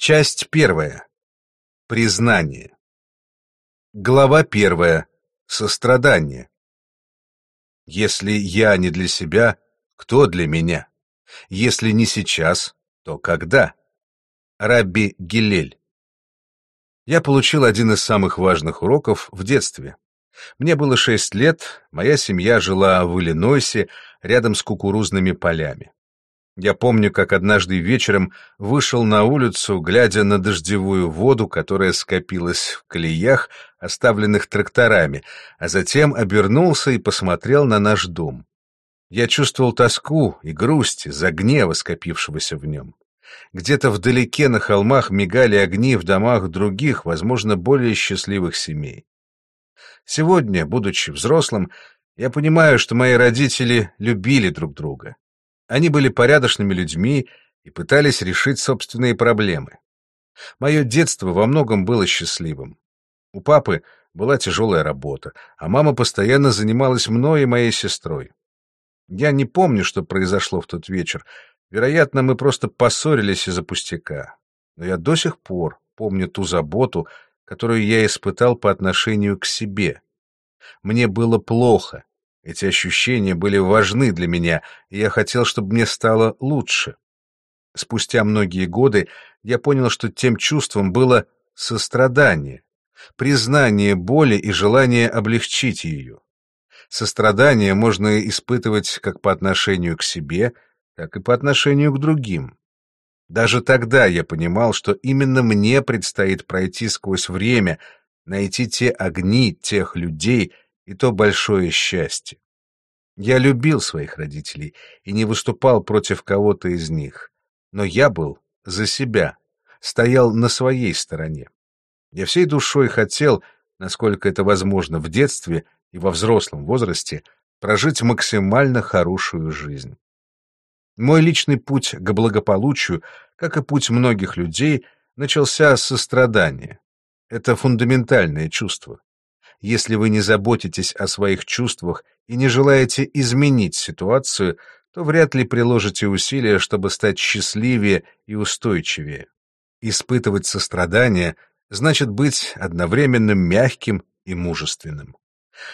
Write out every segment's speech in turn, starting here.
Часть первая. Признание. Глава первая. Сострадание. Если я не для себя, кто для меня? Если не сейчас, то когда? Рабби Гилель. Я получил один из самых важных уроков в детстве. Мне было шесть лет, моя семья жила в Иллинойсе, рядом с кукурузными полями. Я помню, как однажды вечером вышел на улицу, глядя на дождевую воду, которая скопилась в колеях, оставленных тракторами, а затем обернулся и посмотрел на наш дом. Я чувствовал тоску и грусть из-за гнева, скопившегося в нем. Где-то вдалеке на холмах мигали огни в домах других, возможно, более счастливых семей. Сегодня, будучи взрослым, я понимаю, что мои родители любили друг друга. Они были порядочными людьми и пытались решить собственные проблемы. Мое детство во многом было счастливым. У папы была тяжелая работа, а мама постоянно занималась мной и моей сестрой. Я не помню, что произошло в тот вечер. Вероятно, мы просто поссорились из-за пустяка. Но я до сих пор помню ту заботу, которую я испытал по отношению к себе. Мне было плохо, эти ощущения были важны для меня, и я хотел, чтобы мне стало лучше. Спустя многие годы я понял, что тем чувством было сострадание, признание боли и желание облегчить ее. Сострадание можно испытывать как по отношению к себе, так и по отношению к другим. Даже тогда я понимал, что именно мне предстоит пройти сквозь время, найти те огни тех людей, и то большое счастье. Я любил своих родителей и не выступал против кого-то из них, но я был за себя, стоял на своей стороне. Я всей душой хотел, насколько это возможно в детстве и во взрослом возрасте, прожить максимально хорошую жизнь. Мой личный путь к благополучию, как и путь многих людей, начался с сострадания. Это фундаментальное чувство. Если вы не заботитесь о своих чувствах и не желаете изменить ситуацию, то вряд ли приложите усилия, чтобы стать счастливее и устойчивее. Испытывать сострадание значит быть одновременно мягким и мужественным.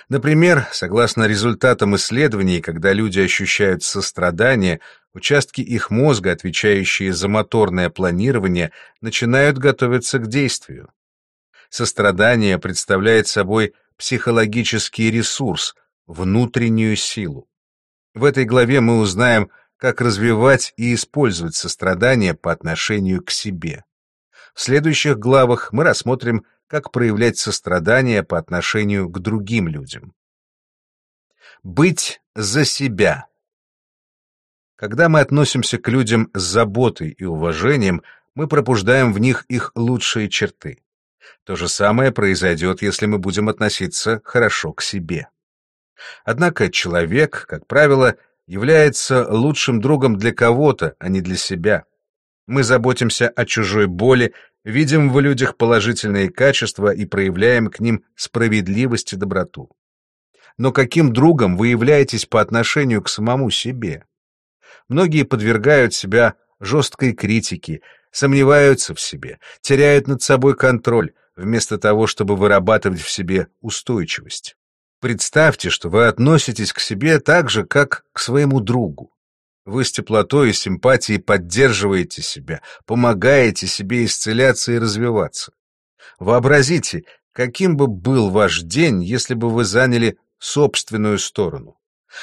Например, согласно результатам исследований, когда люди ощущают сострадание, участки их мозга, отвечающие за моторное планирование, начинают готовиться к действию. Сострадание представляет собой психологический ресурс, внутреннюю силу. В этой главе мы узнаем, как развивать и использовать сострадание по отношению к себе. В следующих главах мы рассмотрим, как проявлять сострадание по отношению к другим людям. Быть за себя. Когда мы относимся к людям с заботой и уважением, мы пробуждаем в них их лучшие черты. То же самое произойдет, если мы будем относиться хорошо к себе. Однако человек, как правило, является лучшим другом для кого-то, а не для себя. Мы заботимся о чужой боли, видим в людях положительные качества и проявляем к ним справедливость и доброту. Но каким другом вы являетесь по отношению к самому себе? Многие подвергают себя жесткой критике, сомневаются в себе, теряют над собой контроль, вместо того, чтобы вырабатывать в себе устойчивость. Представьте, что вы относитесь к себе так же, как к своему другу. Вы с теплотой и симпатией поддерживаете себя, помогаете себе исцеляться и развиваться. Вообразите, каким бы был ваш день, если бы вы заняли собственную сторону.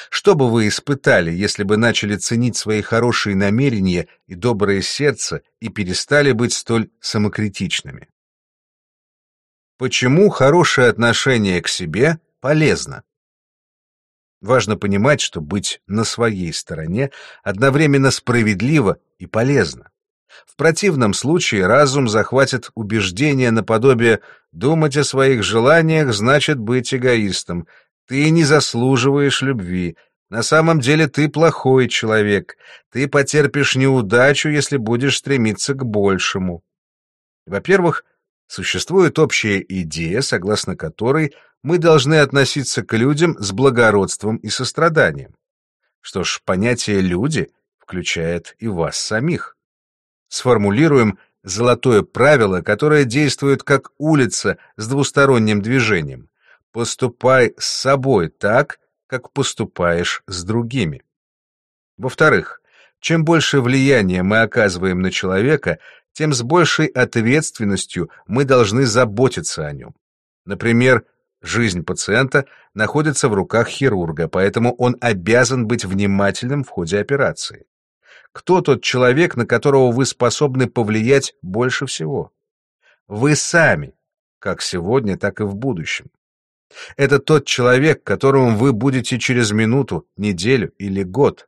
Что бы вы испытали, если бы начали ценить свои хорошие намерения и доброе сердце и перестали быть столь самокритичными? Почему хорошее отношение к себе полезно? Важно понимать, что быть на своей стороне одновременно справедливо и полезно. В противном случае разум захватит убеждение наподобие «думать о своих желаниях значит быть эгоистом», «ты не заслуживаешь любви», «на самом деле ты плохой человек», «ты потерпишь неудачу, если будешь стремиться к большему». Во-первых, Существует общая идея, согласно которой мы должны относиться к людям с благородством и состраданием. Что ж, понятие «люди» включает и вас самих. Сформулируем золотое правило, которое действует как улица с двусторонним движением. Поступай с собой так, как поступаешь с другими. Во-вторых, чем больше влияния мы оказываем на человека, тем с большей ответственностью мы должны заботиться о нем. Например, жизнь пациента находится в руках хирурга, поэтому он обязан быть внимательным в ходе операции. Кто тот человек, на которого вы способны повлиять больше всего? Вы сами, как сегодня, так и в будущем. Это тот человек, которым вы будете через минуту, неделю или год.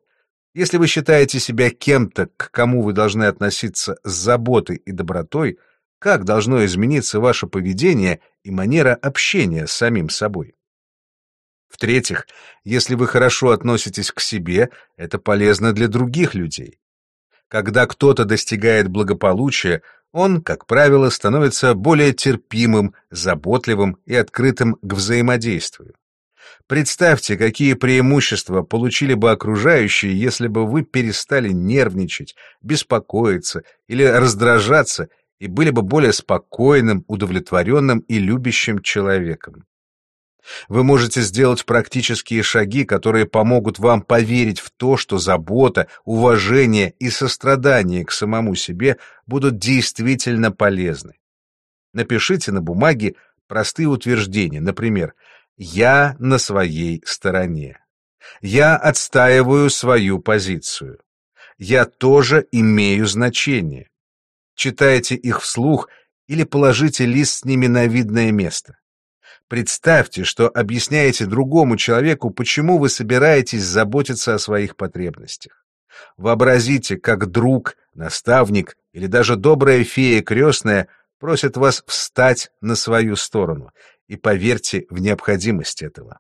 Если вы считаете себя кем-то, к кому вы должны относиться с заботой и добротой, как должно измениться ваше поведение и манера общения с самим собой? В-третьих, если вы хорошо относитесь к себе, это полезно для других людей. Когда кто-то достигает благополучия, он, как правило, становится более терпимым, заботливым и открытым к взаимодействию. Представьте, какие преимущества получили бы окружающие, если бы вы перестали нервничать, беспокоиться или раздражаться и были бы более спокойным, удовлетворенным и любящим человеком. Вы можете сделать практические шаги, которые помогут вам поверить в то, что забота, уважение и сострадание к самому себе будут действительно полезны. Напишите на бумаге простые утверждения, например, «Я на своей стороне», «Я отстаиваю свою позицию», «Я тоже имею значение». Читайте их вслух или положите лист с ними на видное место. Представьте, что объясняете другому человеку, почему вы собираетесь заботиться о своих потребностях. Вообразите, как друг, наставник или даже добрая фея крестная просят вас встать на свою сторону, и поверьте в необходимость этого.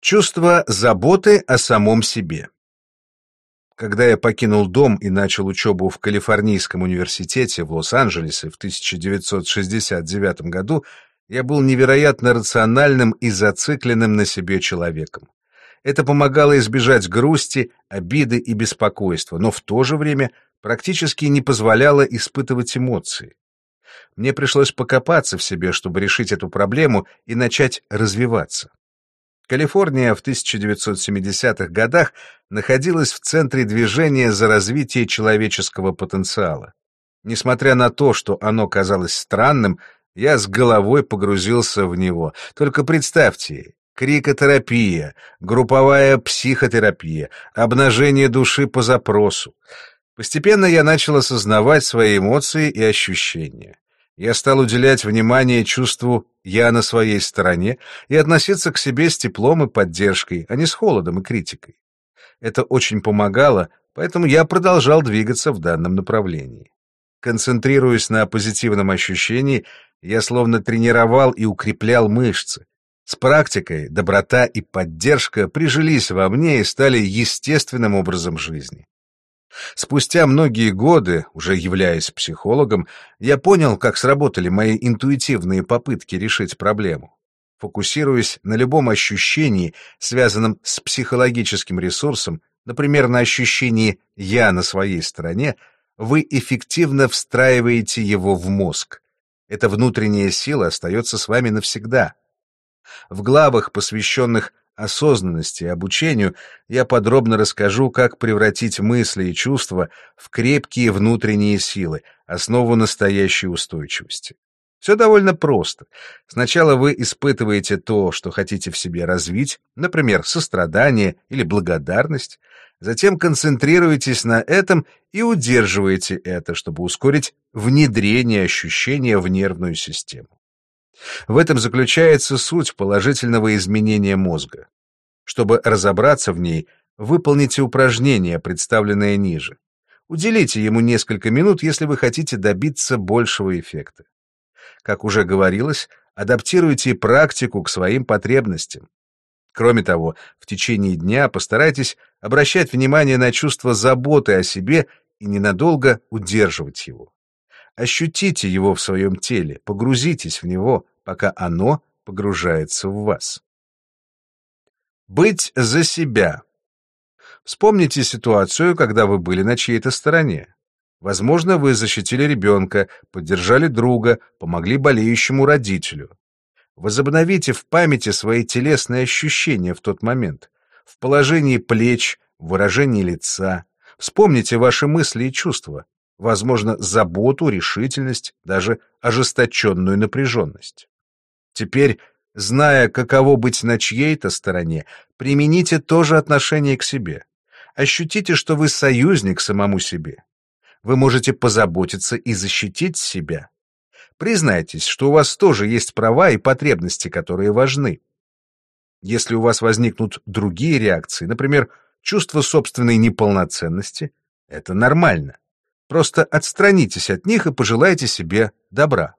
Чувство заботы о самом себе. Когда я покинул дом и начал учебу в Калифорнийском университете в Лос-Анджелесе в 1969 году, я был невероятно рациональным и зацикленным на себе человеком. Это помогало избежать грусти, обиды и беспокойства, но в то же время практически не позволяло испытывать эмоции. Мне пришлось покопаться в себе, чтобы решить эту проблему и начать развиваться. Калифорния в 1970-х годах находилась в центре движения за развитие человеческого потенциала. Несмотря на то, что оно казалось странным, я с головой погрузился в него. Только представьте, крикотерапия, групповая психотерапия, обнажение души по запросу. Постепенно я начал осознавать свои эмоции и ощущения. Я стал уделять внимание чувству «я на своей стороне» и относиться к себе с теплом и поддержкой, а не с холодом и критикой. Это очень помогало, поэтому я продолжал двигаться в данном направлении. Концентрируясь на позитивном ощущении, я словно тренировал и укреплял мышцы. С практикой доброта и поддержка прижились во мне и стали естественным образом жизни. Спустя многие годы, уже являясь психологом, я понял, как сработали мои интуитивные попытки решить проблему. Фокусируясь на любом ощущении, связанном с психологическим ресурсом, например, на ощущении «я на своей стороне», вы эффективно встраиваете его в мозг. Эта внутренняя сила остается с вами навсегда. В главах, посвященных осознанности и обучению, я подробно расскажу, как превратить мысли и чувства в крепкие внутренние силы, основу настоящей устойчивости. Все довольно просто. Сначала вы испытываете то, что хотите в себе развить, например, сострадание или благодарность, Затем концентрируйтесь на этом и удерживайте это, чтобы ускорить внедрение ощущения в нервную систему. В этом заключается суть положительного изменения мозга. Чтобы разобраться в ней, выполните упражнение, представленное ниже. Уделите ему несколько минут, если вы хотите добиться большего эффекта. Как уже говорилось, адаптируйте практику к своим потребностям. Кроме того, в течение дня постарайтесь обращать внимание на чувство заботы о себе и ненадолго удерживать его. Ощутите его в своем теле, погрузитесь в него, пока оно погружается в вас. Быть за себя. Вспомните ситуацию, когда вы были на чьей-то стороне. Возможно, вы защитили ребенка, поддержали друга, помогли болеющему родителю. Возобновите в памяти свои телесные ощущения в тот момент, в положении плеч, в выражении лица. Вспомните ваши мысли и чувства, возможно, заботу, решительность, даже ожесточенную напряженность. Теперь, зная, каково быть на чьей-то стороне, примените то же отношение к себе. Ощутите, что вы союзник самому себе. Вы можете позаботиться и защитить себя. Признайтесь, что у вас тоже есть права и потребности, которые важны. Если у вас возникнут другие реакции, например, чувство собственной неполноценности, это нормально. Просто отстранитесь от них и пожелайте себе добра.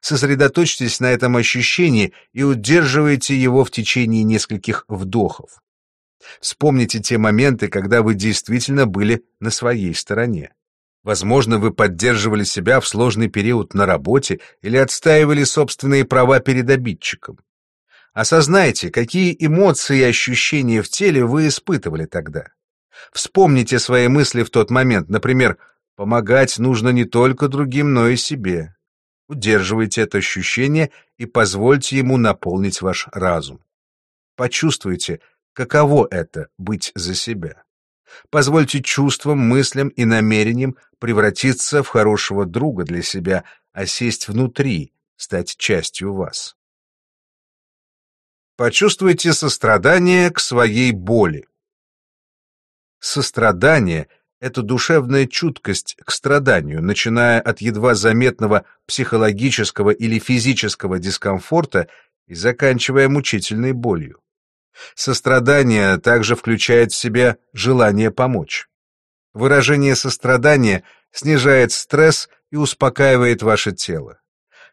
Сосредоточьтесь на этом ощущении и удерживайте его в течение нескольких вдохов. Вспомните те моменты, когда вы действительно были на своей стороне. Возможно, вы поддерживали себя в сложный период на работе или отстаивали собственные права перед обидчиком. Осознайте, какие эмоции и ощущения в теле вы испытывали тогда. Вспомните свои мысли в тот момент, например, Помогать нужно не только другим, но и себе. Удерживайте это ощущение и позвольте ему наполнить ваш разум. Почувствуйте, каково это — быть за себя. Позвольте чувствам, мыслям и намерениям превратиться в хорошего друга для себя, а сесть внутри, стать частью вас. Почувствуйте сострадание к своей боли. Сострадание это душевная чуткость к страданию, начиная от едва заметного психологического или физического дискомфорта и заканчивая мучительной болью. Сострадание также включает в себя желание помочь. Выражение сострадания снижает стресс и успокаивает ваше тело.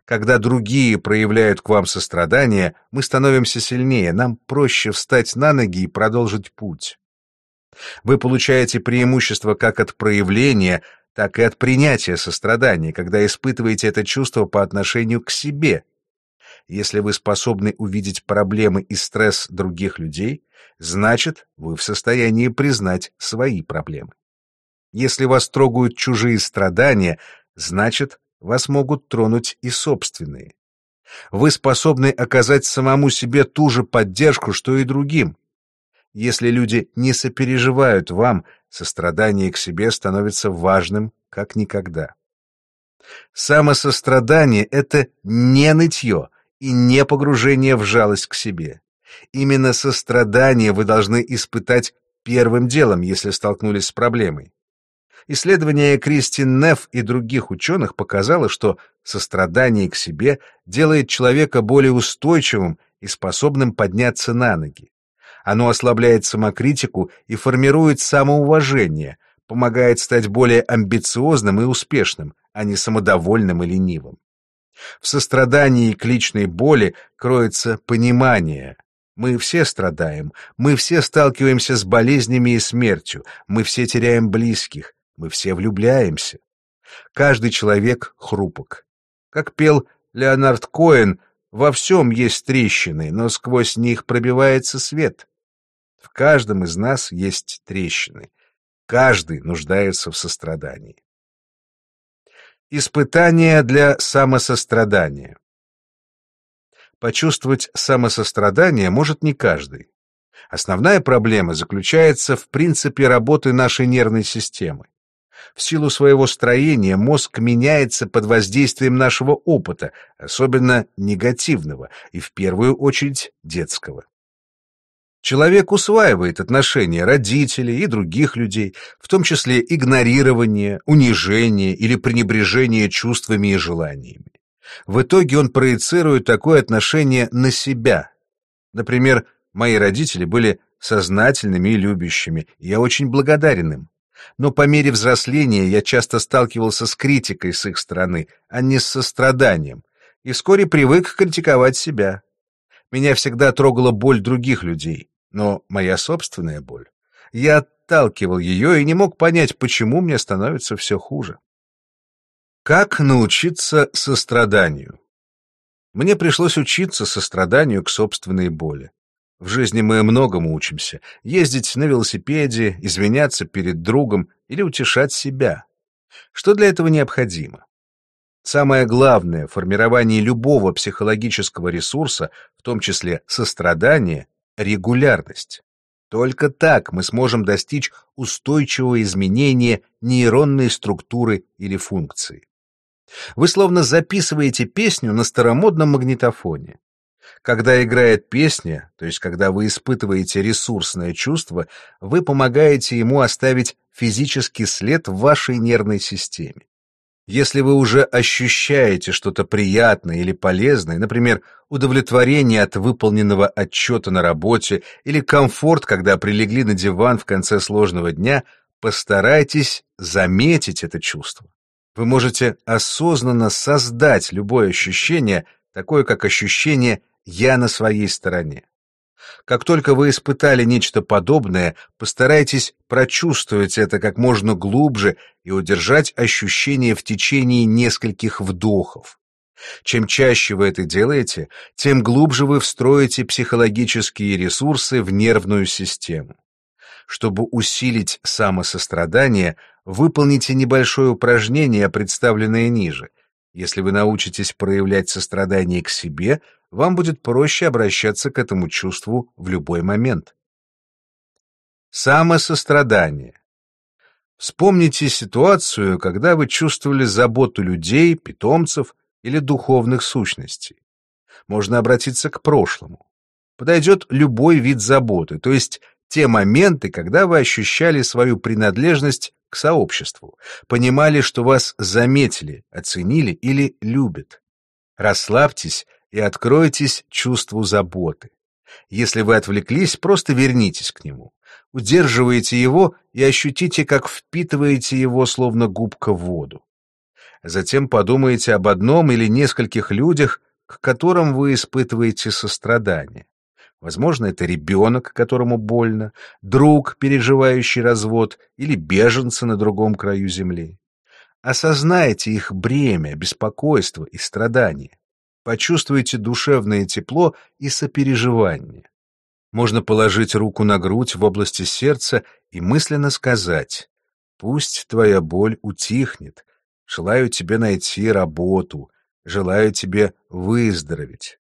Когда другие проявляют к вам сострадание, мы становимся сильнее, нам проще встать на ноги и продолжить путь. Вы получаете преимущество как от проявления, так и от принятия сострадания, когда испытываете это чувство по отношению к себе. Если вы способны увидеть проблемы и стресс других людей, значит, вы в состоянии признать свои проблемы. Если вас трогают чужие страдания, значит, вас могут тронуть и собственные. Вы способны оказать самому себе ту же поддержку, что и другим. Если люди не сопереживают вам, сострадание к себе становится важным, как никогда. Самосострадание — это не нытье и не погружение в жалость к себе. Именно сострадание вы должны испытать первым делом, если столкнулись с проблемой. Исследование Кристин Неф и других ученых показало, что сострадание к себе делает человека более устойчивым и способным подняться на ноги. Оно ослабляет самокритику и формирует самоуважение, помогает стать более амбициозным и успешным, а не самодовольным и ленивым. В сострадании к личной боли кроется понимание. Мы все страдаем, мы все сталкиваемся с болезнями и смертью, мы все теряем близких, мы все влюбляемся. Каждый человек хрупок. Как пел Леонард Коэн, во всем есть трещины, но сквозь них пробивается свет. В каждом из нас есть трещины. Каждый нуждается в сострадании. Испытание для самосострадания. Почувствовать самосострадание может не каждый. Основная проблема заключается в принципе работы нашей нервной системы. В силу своего строения мозг меняется под воздействием нашего опыта, особенно негативного и в первую очередь детского. Человек усваивает отношения родителей и других людей, в том числе игнорирование, унижение или пренебрежение чувствами и желаниями. В итоге он проецирует такое отношение на себя. Например, мои родители были сознательными и любящими, и я очень благодарен им. Но по мере взросления я часто сталкивался с критикой с их стороны, а не с состраданием, и вскоре привык критиковать себя. Меня всегда трогала боль других людей но моя собственная боль. Я отталкивал ее и не мог понять, почему мне становится все хуже. Как научиться состраданию? Мне пришлось учиться состраданию к собственной боли. В жизни мы многому учимся. Ездить на велосипеде, извиняться перед другом или утешать себя. Что для этого необходимо? Самое главное в формировании любого психологического ресурса, в том числе сострадания, — регулярность. Только так мы сможем достичь устойчивого изменения нейронной структуры или функции. Вы словно записываете песню на старомодном магнитофоне. Когда играет песня, то есть когда вы испытываете ресурсное чувство, вы помогаете ему оставить физический след в вашей нервной системе. Если вы уже ощущаете что-то приятное или полезное, например, удовлетворение от выполненного отчета на работе или комфорт, когда прилегли на диван в конце сложного дня, постарайтесь заметить это чувство. Вы можете осознанно создать любое ощущение, такое как ощущение «я на своей стороне». Как только вы испытали нечто подобное, постарайтесь прочувствовать это как можно глубже и удержать ощущение в течение нескольких вдохов. Чем чаще вы это делаете, тем глубже вы встроите психологические ресурсы в нервную систему. Чтобы усилить самосострадание, выполните небольшое упражнение, представленное ниже. Если вы научитесь проявлять сострадание к себе, вам будет проще обращаться к этому чувству в любой момент. Самосострадание. Вспомните ситуацию, когда вы чувствовали заботу людей, питомцев или духовных сущностей. Можно обратиться к прошлому. Подойдет любой вид заботы, то есть те моменты, когда вы ощущали свою принадлежность к сообществу, понимали, что вас заметили, оценили или любят. Расслабьтесь и откройтесь чувству заботы. Если вы отвлеклись, просто вернитесь к нему. Удерживайте его и ощутите, как впитываете его, словно губка в воду. Затем подумайте об одном или нескольких людях, к которым вы испытываете сострадание. Возможно, это ребенок, которому больно, друг, переживающий развод, или беженцы на другом краю земли. Осознайте их бремя, беспокойство и страдания. Почувствуйте душевное тепло и сопереживание. Можно положить руку на грудь в области сердца и мысленно сказать «Пусть твоя боль утихнет, желаю тебе найти работу, желаю тебе выздороветь».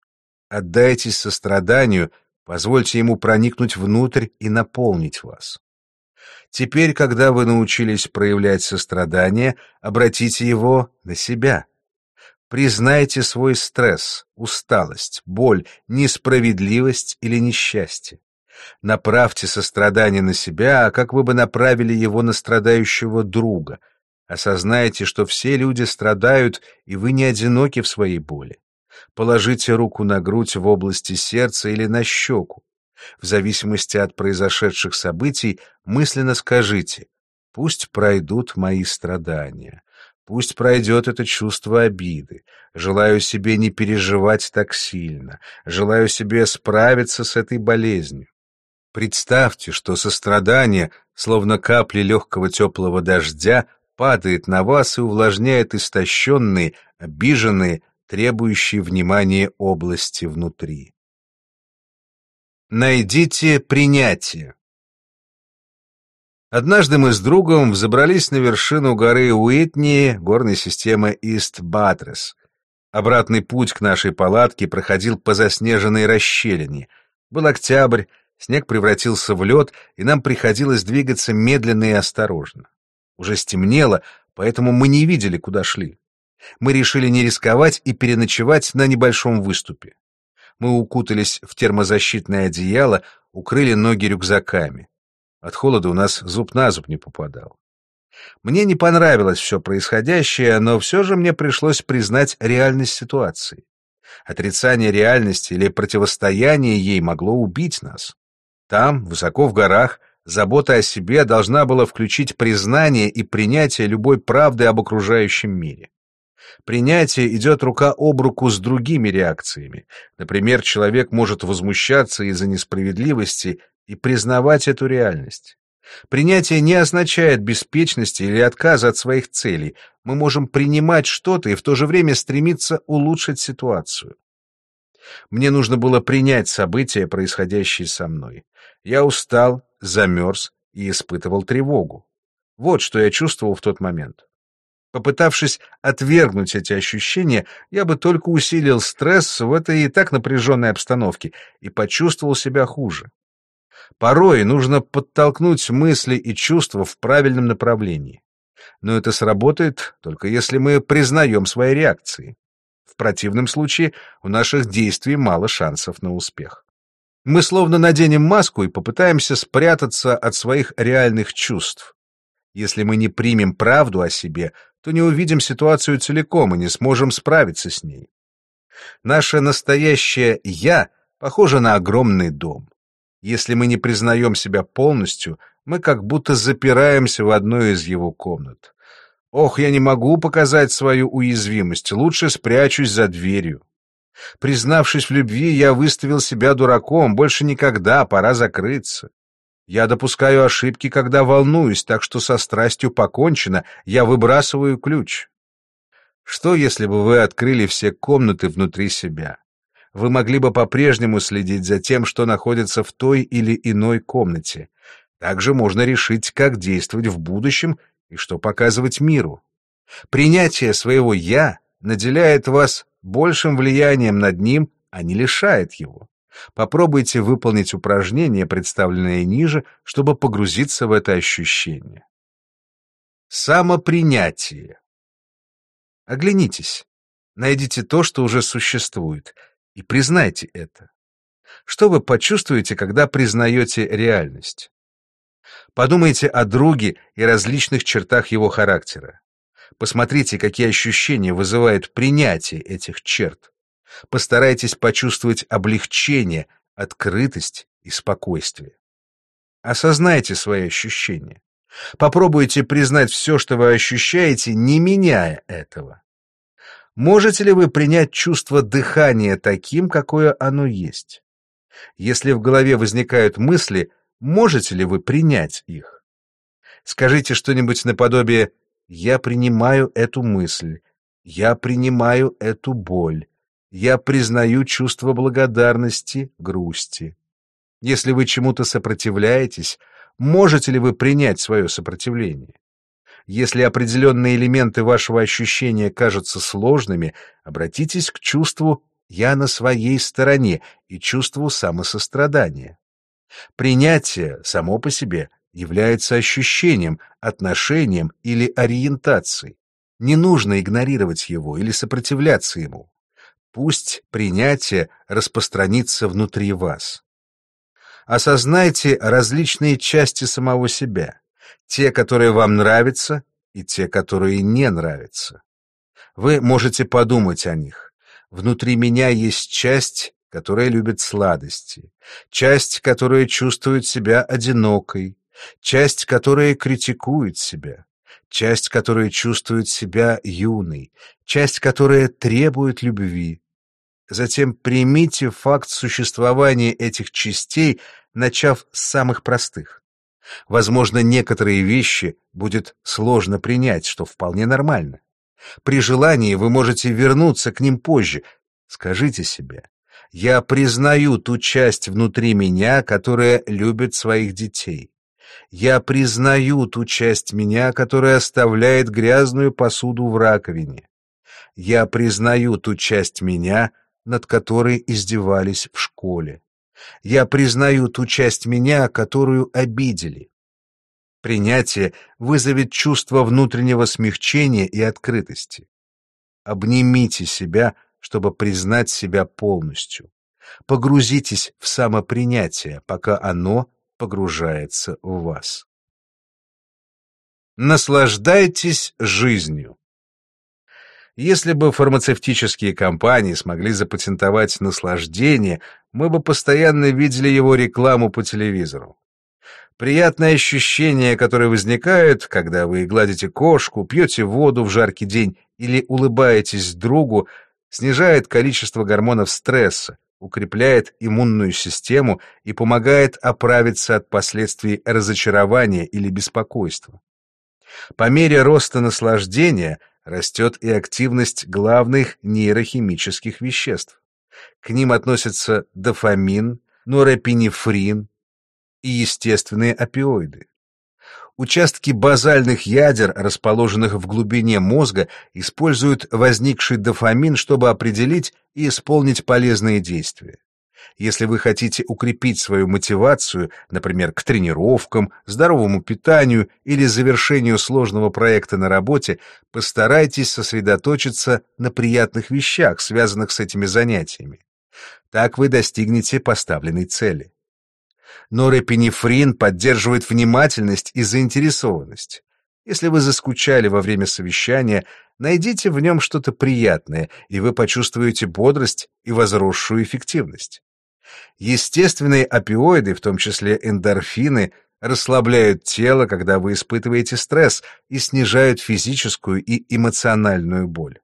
Отдайтесь состраданию, позвольте ему проникнуть внутрь и наполнить вас. Теперь, когда вы научились проявлять сострадание, обратите его на себя. Признайте свой стресс, усталость, боль, несправедливость или несчастье. Направьте сострадание на себя, как вы бы направили его на страдающего друга. Осознайте, что все люди страдают, и вы не одиноки в своей боли. Положите руку на грудь в области сердца или на щеку. В зависимости от произошедших событий мысленно скажите «Пусть пройдут мои страдания». Пусть пройдет это чувство обиды. Желаю себе не переживать так сильно. Желаю себе справиться с этой болезнью. Представьте, что сострадание, словно капли легкого теплого дождя, падает на вас и увлажняет истощенные, обиженные, требующие внимания области внутри. Найдите принятие. Однажды мы с другом взобрались на вершину горы Уитни, горной системы Ист-Батрес. Обратный путь к нашей палатке проходил по заснеженной расщелине. Был октябрь, снег превратился в лед, и нам приходилось двигаться медленно и осторожно. Уже стемнело, поэтому мы не видели, куда шли. Мы решили не рисковать и переночевать на небольшом выступе. Мы укутались в термозащитное одеяло, укрыли ноги рюкзаками. От холода у нас зуб на зуб не попадал. Мне не понравилось все происходящее, но все же мне пришлось признать реальность ситуации. Отрицание реальности или противостояние ей могло убить нас. Там, высоко в горах, забота о себе должна была включить признание и принятие любой правды об окружающем мире. Принятие идет рука об руку с другими реакциями. Например, человек может возмущаться из-за несправедливости и признавать эту реальность. Принятие не означает беспечности или отказа от своих целей. Мы можем принимать что-то и в то же время стремиться улучшить ситуацию. Мне нужно было принять события, происходящие со мной. Я устал, замерз и испытывал тревогу. Вот что я чувствовал в тот момент. Попытавшись отвергнуть эти ощущения, я бы только усилил стресс в этой и так напряженной обстановке и почувствовал себя хуже. Порой нужно подтолкнуть мысли и чувства в правильном направлении. Но это сработает только если мы признаем свои реакции. В противном случае у наших действий мало шансов на успех. Мы словно наденем маску и попытаемся спрятаться от своих реальных чувств. Если мы не примем правду о себе, то не увидим ситуацию целиком и не сможем справиться с ней. Наше настоящее «я» похоже на огромный дом. Если мы не признаем себя полностью, мы как будто запираемся в одной из его комнат. Ох, я не могу показать свою уязвимость, лучше спрячусь за дверью. Признавшись в любви, я выставил себя дураком, больше никогда, пора закрыться. Я допускаю ошибки, когда волнуюсь, так что со страстью покончено, я выбрасываю ключ. Что, если бы вы открыли все комнаты внутри себя? Вы могли бы по-прежнему следить за тем, что находится в той или иной комнате. Также можно решить, как действовать в будущем и что показывать миру. Принятие своего «я» наделяет вас большим влиянием над ним, а не лишает его. Попробуйте выполнить упражнение, представленное ниже, чтобы погрузиться в это ощущение. Самопринятие. Оглянитесь, найдите то, что уже существует, и признайте это. Что вы почувствуете, когда признаете реальность? Подумайте о друге и различных чертах его характера. Посмотрите, какие ощущения вызывает принятие этих черт. Постарайтесь почувствовать облегчение, открытость и спокойствие. Осознайте свои ощущения. Попробуйте признать все, что вы ощущаете, не меняя этого. Можете ли вы принять чувство дыхания таким, какое оно есть? Если в голове возникают мысли, можете ли вы принять их? Скажите что-нибудь наподобие я принимаю эту мысль. Я принимаю эту боль. Я признаю чувство благодарности, грусти. Если вы чему-то сопротивляетесь, можете ли вы принять свое сопротивление? Если определенные элементы вашего ощущения кажутся сложными, обратитесь к чувству «я на своей стороне» и чувству самосострадания. Принятие само по себе является ощущением, отношением или ориентацией. Не нужно игнорировать его или сопротивляться ему. Пусть принятие распространится внутри вас. Осознайте различные части самого себя, те, которые вам нравятся, и те, которые не нравятся. Вы можете подумать о них. Внутри меня есть часть, которая любит сладости, часть, которая чувствует себя одинокой, часть, которая критикует себя, часть, которая чувствует себя юной, часть, которая требует любви. Затем примите факт существования этих частей, начав с самых простых. Возможно, некоторые вещи будет сложно принять, что вполне нормально. При желании вы можете вернуться к ним позже. Скажите себе, я признаю ту часть внутри меня, которая любит своих детей. Я признаю ту часть меня, которая оставляет грязную посуду в раковине. Я признаю ту часть меня, над которой издевались в школе. Я признаю ту часть меня, которую обидели. Принятие вызовет чувство внутреннего смягчения и открытости. Обнимите себя, чтобы признать себя полностью. Погрузитесь в самопринятие, пока оно погружается в вас. Наслаждайтесь жизнью. Если бы фармацевтические компании смогли запатентовать наслаждение, мы бы постоянно видели его рекламу по телевизору. Приятное ощущение, которое возникает, когда вы гладите кошку, пьете воду в жаркий день или улыбаетесь другу, снижает количество гормонов стресса, укрепляет иммунную систему и помогает оправиться от последствий разочарования или беспокойства. По мере роста наслаждения растет и активность главных нейрохимических веществ. К ним относятся дофамин, норопинефрин и естественные опиоиды. Участки базальных ядер, расположенных в глубине мозга, используют возникший дофамин, чтобы определить и исполнить полезные действия. Если вы хотите укрепить свою мотивацию, например, к тренировкам, здоровому питанию или завершению сложного проекта на работе, постарайтесь сосредоточиться на приятных вещах, связанных с этими занятиями. Так вы достигнете поставленной цели. Норепинефрин поддерживает внимательность и заинтересованность. Если вы заскучали во время совещания, найдите в нем что-то приятное, и вы почувствуете бодрость и возросшую эффективность. Естественные опиоиды, в том числе эндорфины, расслабляют тело, когда вы испытываете стресс, и снижают физическую и эмоциональную боль.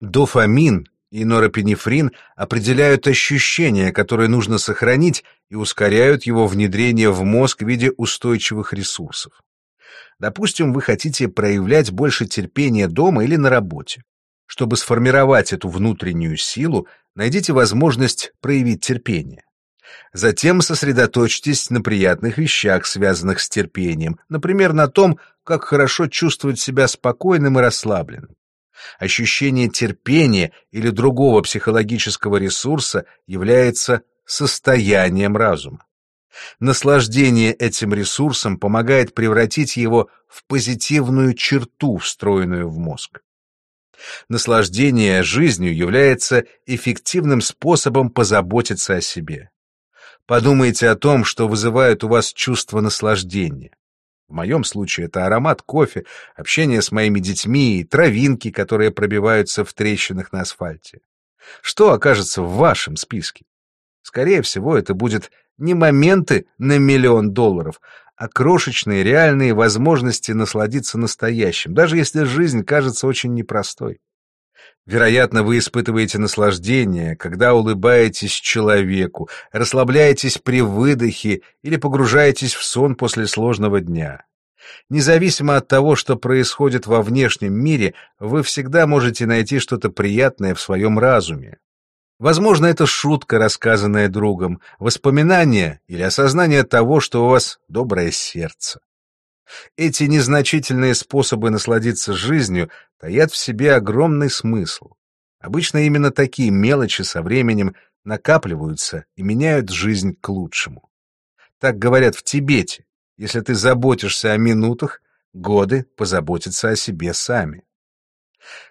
Дофамин и норопинефрин определяют ощущения, которые нужно сохранить, и ускоряют его внедрение в мозг в виде устойчивых ресурсов. Допустим, вы хотите проявлять больше терпения дома или на работе. Чтобы сформировать эту внутреннюю силу, найдите возможность проявить терпение. Затем сосредоточьтесь на приятных вещах, связанных с терпением, например, на том, как хорошо чувствовать себя спокойным и расслабленным. Ощущение терпения или другого психологического ресурса является состоянием разума. Наслаждение этим ресурсом помогает превратить его в позитивную черту, встроенную в мозг. Наслаждение жизнью является эффективным способом позаботиться о себе. Подумайте о том, что вызывает у вас чувство наслаждения. В моем случае это аромат кофе, общение с моими детьми и травинки, которые пробиваются в трещинах на асфальте. Что окажется в вашем списке? Скорее всего, это будет не моменты на миллион долларов, а крошечные реальные возможности насладиться настоящим, даже если жизнь кажется очень непростой. Вероятно, вы испытываете наслаждение, когда улыбаетесь человеку, расслабляетесь при выдохе или погружаетесь в сон после сложного дня. Независимо от того, что происходит во внешнем мире, вы всегда можете найти что-то приятное в своем разуме. Возможно, это шутка, рассказанная другом, воспоминание или осознание того, что у вас доброе сердце. Эти незначительные способы насладиться жизнью таят в себе огромный смысл. Обычно именно такие мелочи со временем накапливаются и меняют жизнь к лучшему. Так говорят в Тибете. Если ты заботишься о минутах, годы позаботятся о себе сами.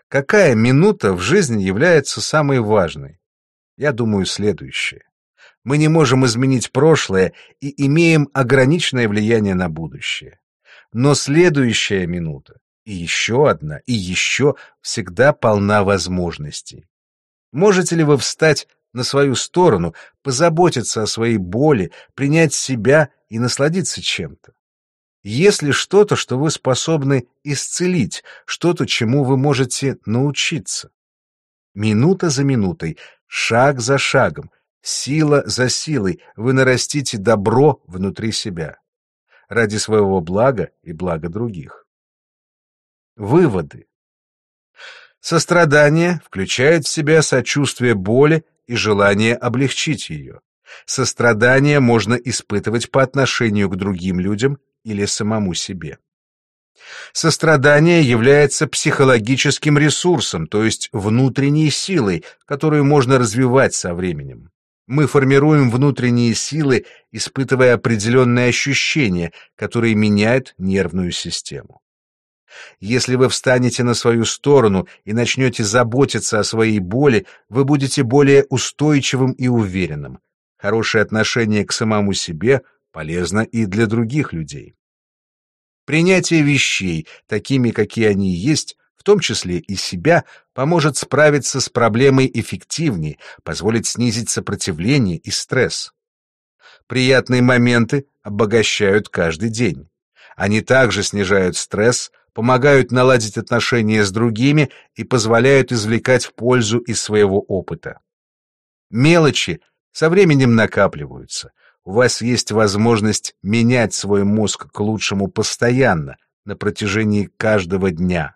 Какая минута в жизни является самой важной? Я думаю следующее. Мы не можем изменить прошлое и имеем ограниченное влияние на будущее. Но следующая минута, и еще одна, и еще, всегда полна возможностей. Можете ли вы встать на свою сторону, позаботиться о своей боли, принять себя и насладиться чем-то? Есть ли что-то, что вы способны исцелить, что-то, чему вы можете научиться? Минута за минутой, шаг за шагом, сила за силой вы нарастите добро внутри себя ради своего блага и блага других. Выводы. Сострадание включает в себя сочувствие боли и желание облегчить ее. Сострадание можно испытывать по отношению к другим людям или самому себе. Сострадание является психологическим ресурсом, то есть внутренней силой, которую можно развивать со временем. Мы формируем внутренние силы, испытывая определенные ощущения, которые меняют нервную систему. Если вы встанете на свою сторону и начнете заботиться о своей боли, вы будете более устойчивым и уверенным. Хорошее отношение к самому себе полезно и для других людей. Принятие вещей, такими, какие они есть, том числе и себя, поможет справиться с проблемой эффективнее, позволит снизить сопротивление и стресс. Приятные моменты обогащают каждый день. Они также снижают стресс, помогают наладить отношения с другими и позволяют извлекать пользу из своего опыта. Мелочи со временем накапливаются. У вас есть возможность менять свой мозг к лучшему постоянно, на протяжении каждого дня.